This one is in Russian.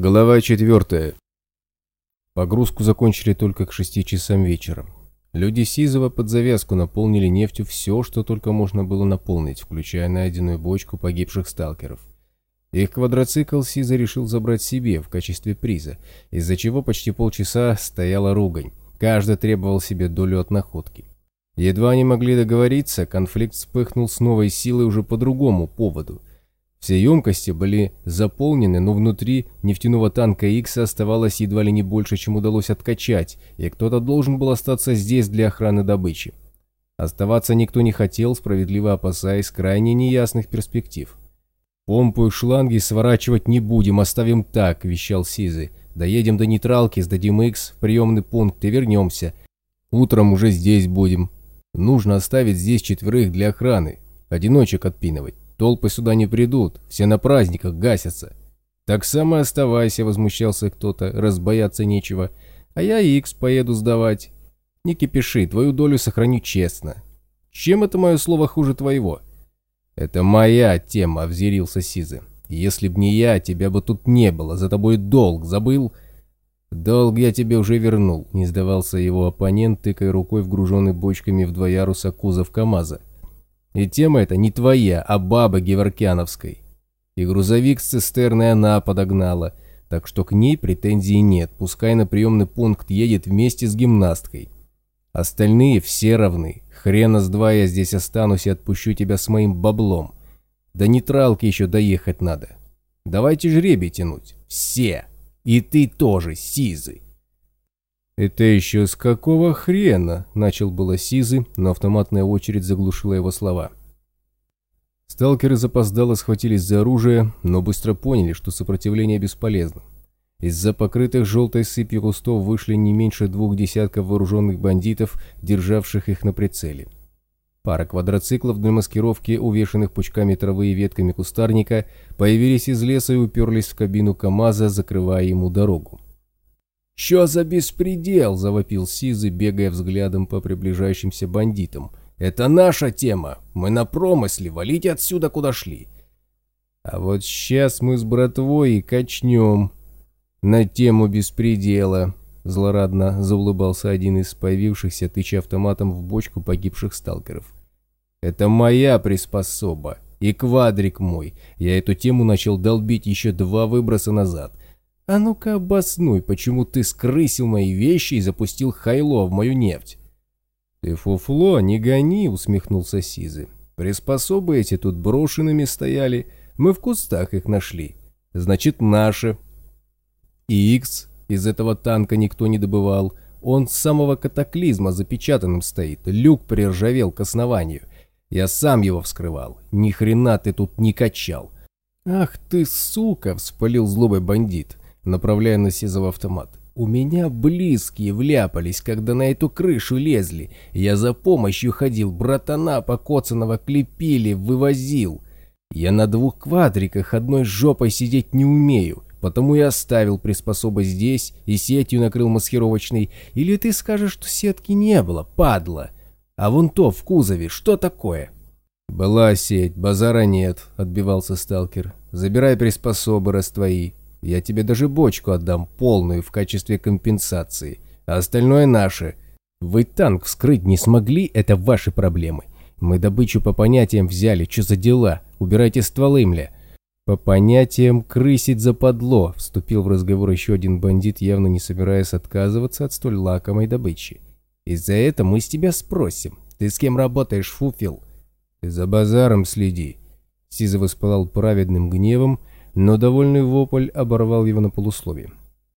Глава 4. Погрузку закончили только к 6 часам вечера. Люди Сизова под завязку наполнили нефтью все, что только можно было наполнить, включая найденную бочку погибших сталкеров. Их квадроцикл Сиза решил забрать себе в качестве приза, из-за чего почти полчаса стояла ругань. Каждый требовал себе долю от находки. Едва они могли договориться, конфликт вспыхнул с новой силой уже по другому поводу – все емкости были заполнены, но внутри нефтяного танка X оставалось едва ли не больше, чем удалось откачать, и кто-то должен был остаться здесь для охраны добычи. Оставаться никто не хотел, справедливо опасаясь крайне неясных перспектив. «Помпу и шланги сворачивать не будем, оставим так», — вещал Сизы. «Доедем до нейтралки, сдадим X в приемный пункт и вернемся. Утром уже здесь будем. Нужно оставить здесь четверых для охраны, одиночек отпинывать». Толпы сюда не придут, все на праздниках гасятся. Так сам и оставайся, возмущался кто-то, разбояться нечего. А я Икс поеду сдавать. Не кипиши, твою долю сохраню честно. Чем это мое слово хуже твоего? Это моя тема, взъярился Сизы. Если б не я, тебя бы тут не было, за тобой долг забыл. Долг я тебе уже вернул, не сдавался его оппонент, тыкая рукой в груженный бочками в два яруса кузов КамАЗа. И тема эта не твоя, а бабы Геворкяновской. И грузовик с цистерной она подогнала, так что к ней претензий нет, пускай на приемный пункт едет вместе с гимнасткой. Остальные все равны. Хрена с два я здесь останусь и отпущу тебя с моим баблом. До нейтралки еще доехать надо. Давайте жребий тянуть. Все. И ты тоже, Сизый. «Это еще с какого хрена?» – начал было Сизы, но автоматная очередь заглушила его слова. Сталкеры запоздало схватились за оружие, но быстро поняли, что сопротивление бесполезно. Из-за покрытых желтой сыпью кустов вышли не меньше двух десятков вооруженных бандитов, державших их на прицеле. Пара квадроциклов для маскировки, увешанных пучками травы и ветками кустарника, появились из леса и уперлись в кабину КамАЗа, закрывая ему дорогу. «Что за беспредел?» – завопил Сизы, бегая взглядом по приближающимся бандитам. «Это наша тема. Мы на промысле. Валите отсюда, куда шли». «А вот сейчас мы с братвой и качнем на тему беспредела», – злорадно заулыбался один из появившихся, тыча автоматом в бочку погибших сталкеров. «Это моя приспособа. И квадрик мой. Я эту тему начал долбить еще два выброса назад». «А ну-ка обоснуй, почему ты скрысил мои вещи и запустил хайло в мою нефть?» «Ты фуфло, не гони», — усмехнулся Сизы. «Приспособы эти тут брошенными стояли, мы в кустах их нашли. Значит, наши». Икс из этого танка никто не добывал. Он с самого катаклизма запечатанным стоит, люк приржавел к основанию. Я сам его вскрывал, ни хрена ты тут не качал. «Ах ты, сука!» — вспылил злобый бандит направляя на Сизова автомат. «У меня близкие вляпались, когда на эту крышу лезли. Я за помощью ходил, братана покоцанного клепили, вывозил. Я на двух квадриках одной жопой сидеть не умею, потому и оставил приспособы здесь и сетью накрыл маскировочной. Или ты скажешь, что сетки не было, падла? А вон то в кузове, что такое?» «Была сеть, базара нет», — отбивался сталкер. «Забирай приспособы, раз твои. Я тебе даже бочку отдам полную в качестве компенсации, а остальное наше. Вы танк вскрыть не смогли, это ваши проблемы. Мы добычу по понятиям взяли, что за дела? Убирайте стволы, мля. По понятиям крысить западло, вступил в разговор еще один бандит, явно не собираясь отказываться от столь лакомой добычи. И за это мы с тебя спросим. Ты с кем работаешь, Фуфил? Ты за базаром следи. Сизов воспылал праведным гневом, но довольный вопль оборвал его на полусловие.